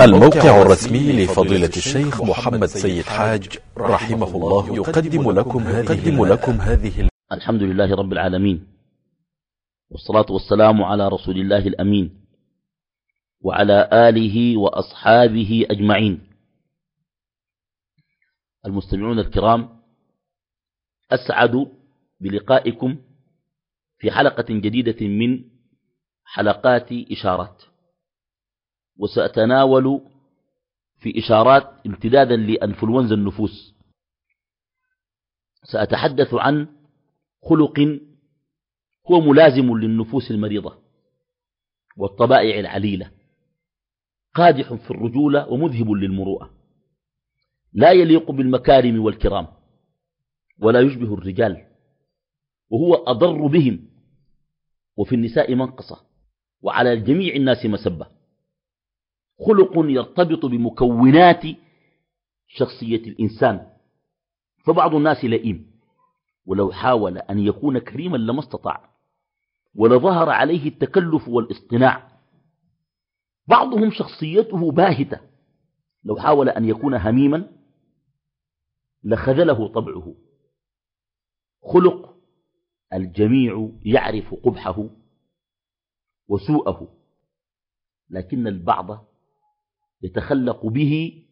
الموقع الرسمي لفضيلة الشيخ محمد سيد حاج رحمه الله يقدم لكم هذه, لكم هذه الحمد لله رب العالمين. والصلاة والسلام على رسول الله الأمين. وعلى آله وأصحابه أجمعين. المستمعون الكرام أسعد بلقائكم في حلقة جديدة من حلقات إشارات. وسأتناول في إشارات امتدادا لأنفلونزا النفوس. سأتحدث عن خلق هو ملازم للنفوس المريضة والطبائع العليلة قادح في الرجولة ومذهب للمروءة. لا يليق بالمكارم والكرام ولا يشبه الرجال وهو أضر بهم وفي النساء منقصة وعلى جميع الناس مسبة. خلق يرتبط بمكونات شخصية الإنسان. فبعض الناس لئيم ولو حاول أن يكون كريما لما استطاع ولظهر عليه التكلف والاصطناع. بعضهم شخصيته باهتة لو حاول أن يكون هميما لخذله طبعه. خلق الجميع يعرف قبحه وسوءه لكن البعض يتخلق به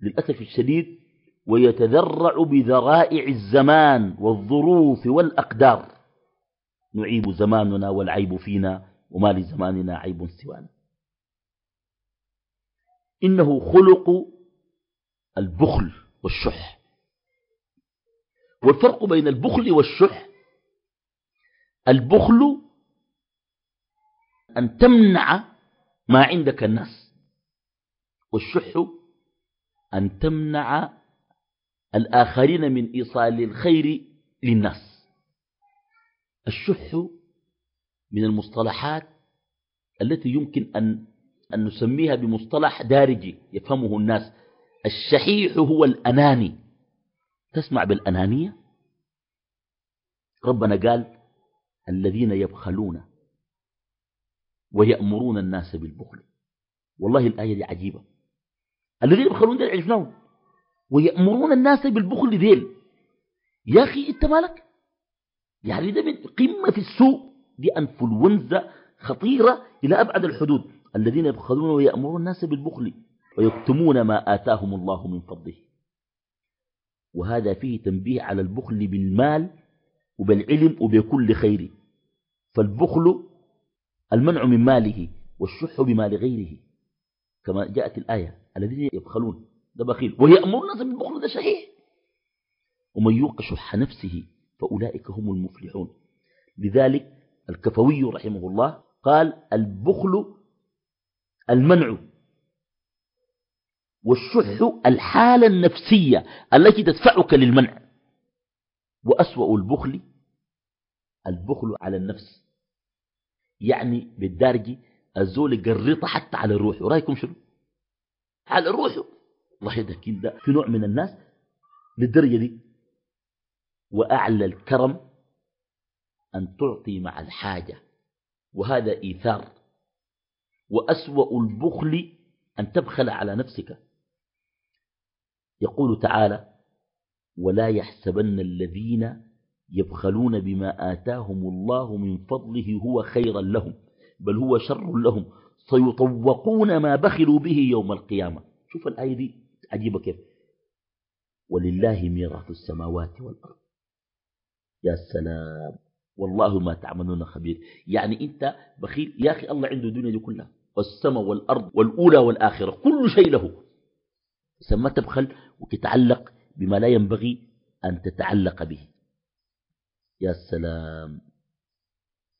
للأسف الشديد ويتذرع بذرائع الزمان والظروف والأقدار. نعيب زماننا والعيب فينا وما لزماننا عيب سوانا. إنه خلق البخل والشح. والفرق بين البخل والشح البخل أن تمنع ما عندك الناس. والشح أن تمنع الآخرين من إيصال الخير للناس. الشح من المصطلحات التي يمكن أن, أن نسميها بمصطلح دارجي يفهمه الناس. الشحيح هو الأناني. تسمع بالأنانية؟ ربنا قال الذين يبخلون ويأمرون الناس بالبخل. والله الآية دي عجيبة. الذين يبخلون ديل عرفناهم. ويأمرون الناس بالبخل ذيل يا أخي أنت مالك؟ يعني ده من قمة السوء دي أنفلونزا خطيرة إلى أبعد الحدود. الذين يبخلون ويأمرون الناس بالبخل ويكتمون ما آتاهم الله من فضله. وهذا فيه تنبيه على البخل بالمال وبالعلم وبكل خير. فالبخل المنع من ماله والشح بمال غيره. كما جاءت الآية الذين يبخلون ده بخيل ويأمر الناس بالبخل ده صحيح. ومن يوق شح نفسه فأولئك هم المفلحون. لذلك الكفوي رحمه الله قال البخل المنع والشح الحالة النفسية التي تدفعك للمنع. وأسوأ البخل البخل على النفس يعني بالدارجي الزول قريطة حتى على روحه. رأيكم شنو؟ على روحه. الله ده كده في نوع من الناس للدرجة دي. وأعلى الكرم أن تعطي مع الحاجة. وهذا إيثار. وأسوأ البخل أن تبخل على نفسك. يقول تعالى ولا يحسبن الذين يبخلون بما آتاهم الله من فضله هو خيرا لهم. بل هو شر لهم. سيطوقون ما بخلوا به يوم القيامة. شوف الآية دي عجيبة كيف. ولله ميراث السماوات والأرض. يا سلام. والله ما تعملون خبير. يعني أنت بخيل يا أخي الله عنده الدنيا دي كلها. والسماء والأرض والأولى والآخرة. كل شيء له. سما تبخل وتتعلق بما لا ينبغي أن تتعلق به. يا سلام.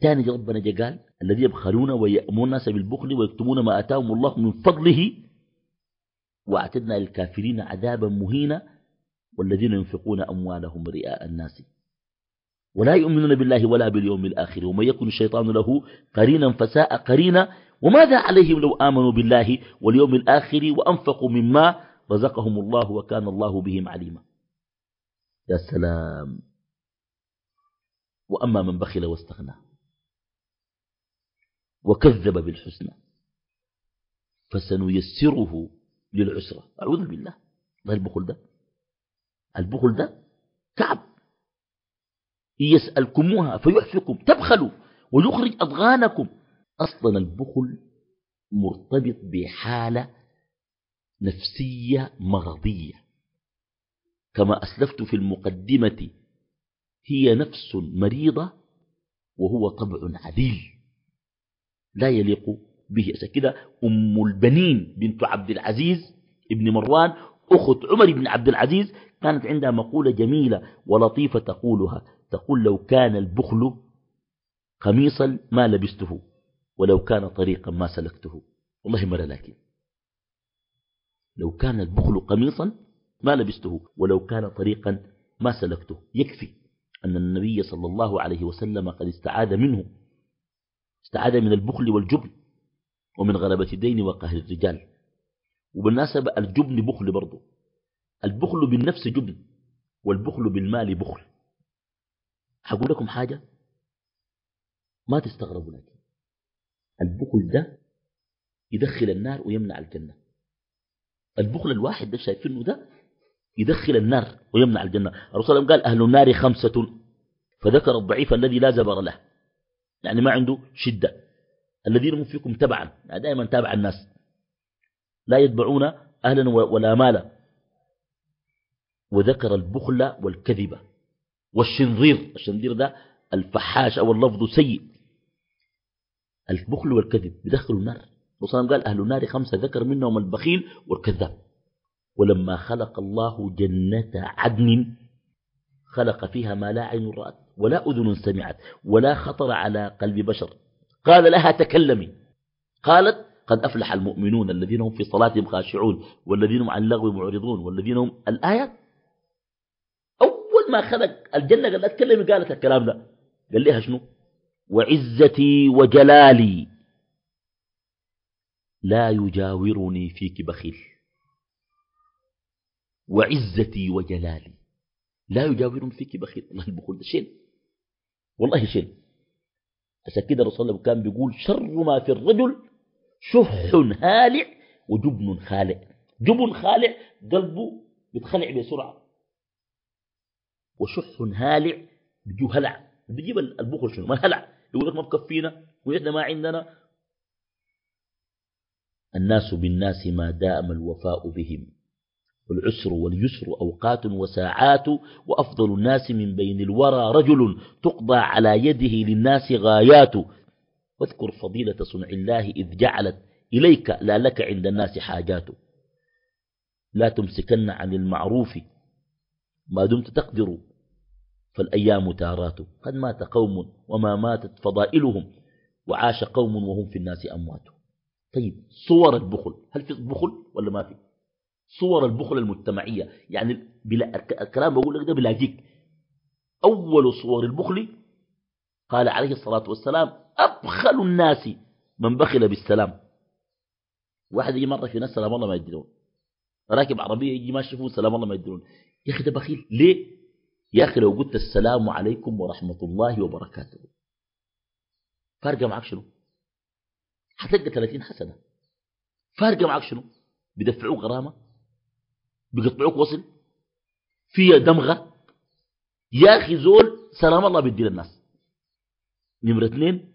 ثاني ربنا جا قال الذي يبخلون ويأمون الناس بالبخل ويكتمون ما آتاهم الله من فضله وأعتدنا للكافرين عذابا مهينا والذين ينفقون أموالهم رئاء الناس. ولا يؤمنون بالله ولا باليوم الآخر. ومن يكن الشيطان له قرينا فساء قرينا. وماذا عليهم لو آمنوا بالله واليوم الآخر وأنفقوا مما رزقهم الله وكان الله بهم عليما. يا سلام. وأما من بخل واستغنى. وكذب بالحسنى. فسنيسره للعسرة أعوذ بالله. الله البخل ده. البخل ده كعب. يسألكموها فيحفكم تبخلوا ويخرج أضغانكم. أصلا البخل مرتبط بحالة نفسية مرضية. كما أسلفت في المقدمة هي نفس مريضة وهو طبع عديل. لا يليق به. كده أم البنين بنت عبد العزيز ابن مروان أخت عمر بن عبد العزيز كانت عندها مقولة جميلة ولطيفة تقولها تقول لو كان البخل قميصا ما لبسته ولو كان طريقا ما سلكته. والله مرة لكن. لو كان البخل قميصا ما لبسته ولو كان طريقا ما سلكته. يكفي أن النبي صلى الله عليه وسلم قد استعاذ منه استعاذ من البخل والجبن ومن غلبة الدين وقهر الرجال. وبالناسبة الجبن بخل برضه البخل بالنفس جبن والبخل بالمال بخل. هقول لكم حاجة؟ ما تستغربوا لكن البخل ده يدخل النار ويمنع الجنة. البخل الواحد ده شايفينه ده يدخل النار ويمنع الجنة. الرسول قال أهل النار خمسة فذكر الضعيف الذي لا زبر له. يعني ما عنده شدة. الذين هم فيكم تبعا يعني دائما تابع الناس. لا يتبعون أهلا ولا مالا. وذكر البخل والكذبة والشنظير. الشنظير ده الفحاش أو اللفظ سيء. البخل والكذب بدخلوا النار. وصلى قال أهل النار خمسة ذكر منهم البخيل والكذاب. ولما خلق الله جنة عدن خلق فيها ما لا عين رأت. ولا أذن سمعت ولا خطر على قلب بشر. قال لها تكلمي. قالت قد أفلح المؤمنون الذين هم في صلاتهم خاشعون والذين هم عن اللغو معرضون والذين هم الآية أول ما خلق الجنة قال لها تكلمي قالت الكلام ده. قال لها شنو؟ وعزتي وجلالي لا يجاورني فيك بخيل. وعزتي وجلالي لا يجاورني فيك بخيل. الله البخول ده شين؟ والله شين عشان كده الرسول الله كان بيقول شر ما في الرجل شح هالع وجبن خالع. جبن خالع قلبه بيتخلع بسرعة. وشح هالع بيجو هلع. بيجيب البخل شنو؟ ما الهلع. يقول لك ما بكفينا وإحنا ما عندنا. الناس بالناس ما دام الوفاء بهم. والعسر واليسر أوقات وساعات وأفضل الناس من بين الورى رجل تقضى على يده للناس غايات. واذكر فضيلة صنع الله إذ جعلت إليك لا لك عند الناس حاجات. لا تمسكن عن المعروف ما دمت تقدر فالأيام تارات. قد مات قوم وما ماتت فضائلهم وعاش قوم وهم في الناس أموات. طيب صور البخل هل في بخل ولا ما في؟ صور البخل المجتمعية. يعني بلا الكلام بقول لك ده بلاجيك أول صور البخل قال عليه الصلاة والسلام أبخل الناس من بخل بالسلام. واحد يجي مرة في ناس سلام الله ما يدلون راكب عربية يجي ماشي فيه سلام الله ما يدلون يا أخي ده بخيل. ليه؟ يا أخي لو قلت السلام عليكم ورحمة الله وبركاته. فارقة معك شنو؟ حتلقى 30 حسنة. فارقة معك شنو؟ بدفعوك غرامة؟ بيقطعوك وصل. فيها دمغة. يا أخي زول سلام الله بيدي للناس. نمرة اثنين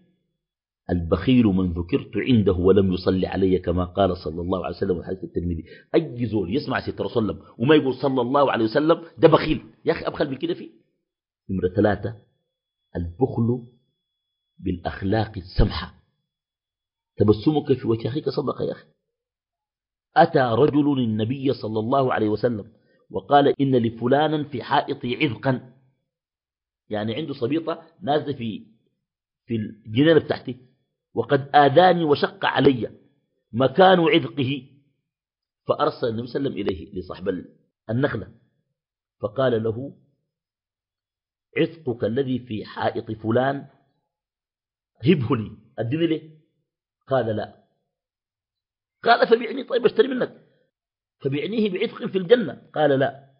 البخيل من ذكرت عنده ولم يصلي علي كما قال صلى الله عليه وسلم في حديث الترمذي. أي زول يسمع سيدنا رسول الله وما يقول صلى الله عليه وسلم ده بخيل. يا أخي أبخل من كده فيه. نمرة ثلاثة البخل بالأخلاق السمحة. تبسمك في وجه أخيك صدق يا أخي. أتى رجل النبي صلى الله عليه وسلم وقال إن لفلانا في حائطي عذقا. يعني عنده صبيطة نازلة في في الجنينة بتاعتي. وقد آذاني وشق علي مكان عذقه. فأرسل النبي صلى الله عليه وسلم إليه لصاحب النخلة. فقال له عذقك الذي في حائط فلان هبه لي. أدني ليه؟ قال لا. قال فبيعني طيب اشتري منك. فبيعنيه بعتق في الجنة. قال لا.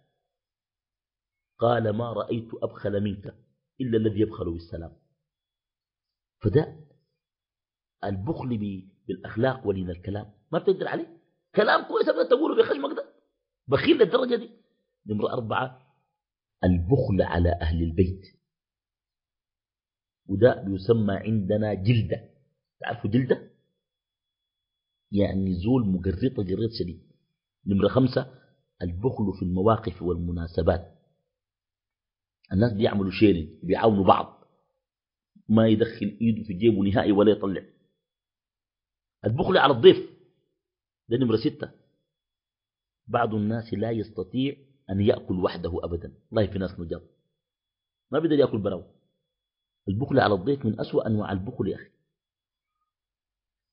قال ما رأيت أبخل منك إلا الذي يبخل بالسلام. فده البخل بالأخلاق ولين الكلام. ما بتقدر عليه. كلام كويس أبدا تقوله بخشمك ده. بخيل للدرجة دي. نمرة أربعة. البخل على أهل البيت. وده بيسمى عندنا جلدة. تعرفوا جلدة؟ يعني زول مقرطة قريط شديد. نمرة خمسة البخل في المواقف والمناسبات. الناس بيعملوا شيرين بيعاونوا بعض. ما يدخل إيده في جيبه نهائي ولا يطلع. البخل على الضيف. ده نمرة ستة. بعض الناس لا يستطيع أن يأكل وحده أبدا. الله في ناس نجاب ما بيقدر يأكل براو البخل على الضيف من أسوأ أنواع البخل يا أخي.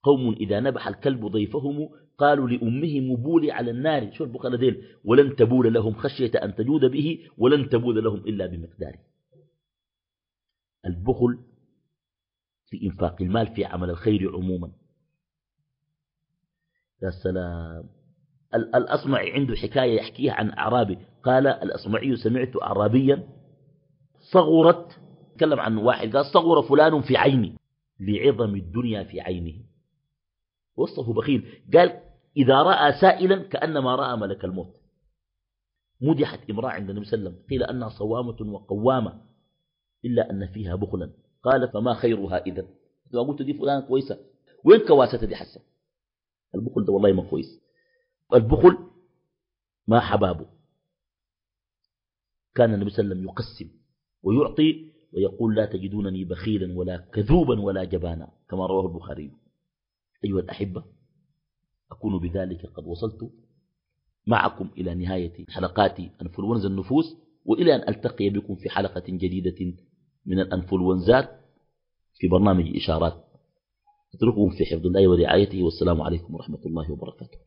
قوم إذا نبح الكلب ضيفهم قالوا لأمهم بولي على النار شو البخل ديل ولن تبول لهم خشية أن تجود به ولن تبول لهم إلا بمقداره البخل في إنفاق المال في عمل الخير عموما. يا سلام. الأصمعي عنده حكاية يحكيها عن أعرابي. قال الأصمعي سمعت أعرابيا صغرت تكلم عن واحد قال صغر فلان في عيني لعظم الدنيا في عينه. وصفه بخيل. قال إذا رأى سائلا كأنما رأى ملك الموت. مدحت امرأة عند النبي صلى الله عليه وسلم قيل أنها صوامة وقوامة إلا أن فيها بخلا. قال فما خيرها إذا؟ إذا قلت دي فلانة كويسة. وين كواستها دي حسن؟ البخل ده والله ما كويس. البخل ما حبابه. كان النبي صلى الله عليه وسلم يقسم ويعطي ويقول لا تجدونني بخيلا ولا كذوبا ولا جبانا كما رواه البخاري. أيها الأحبة أكون بذلك قد وصلت معكم إلى نهاية حلقات أنفلونزا النفوس وإلى أن ألتقي بكم في حلقة جديدة من الأنفلونزات في برنامج إشارات. أترككم في حفظ الله ورعايته والسلام عليكم ورحمة الله وبركاته.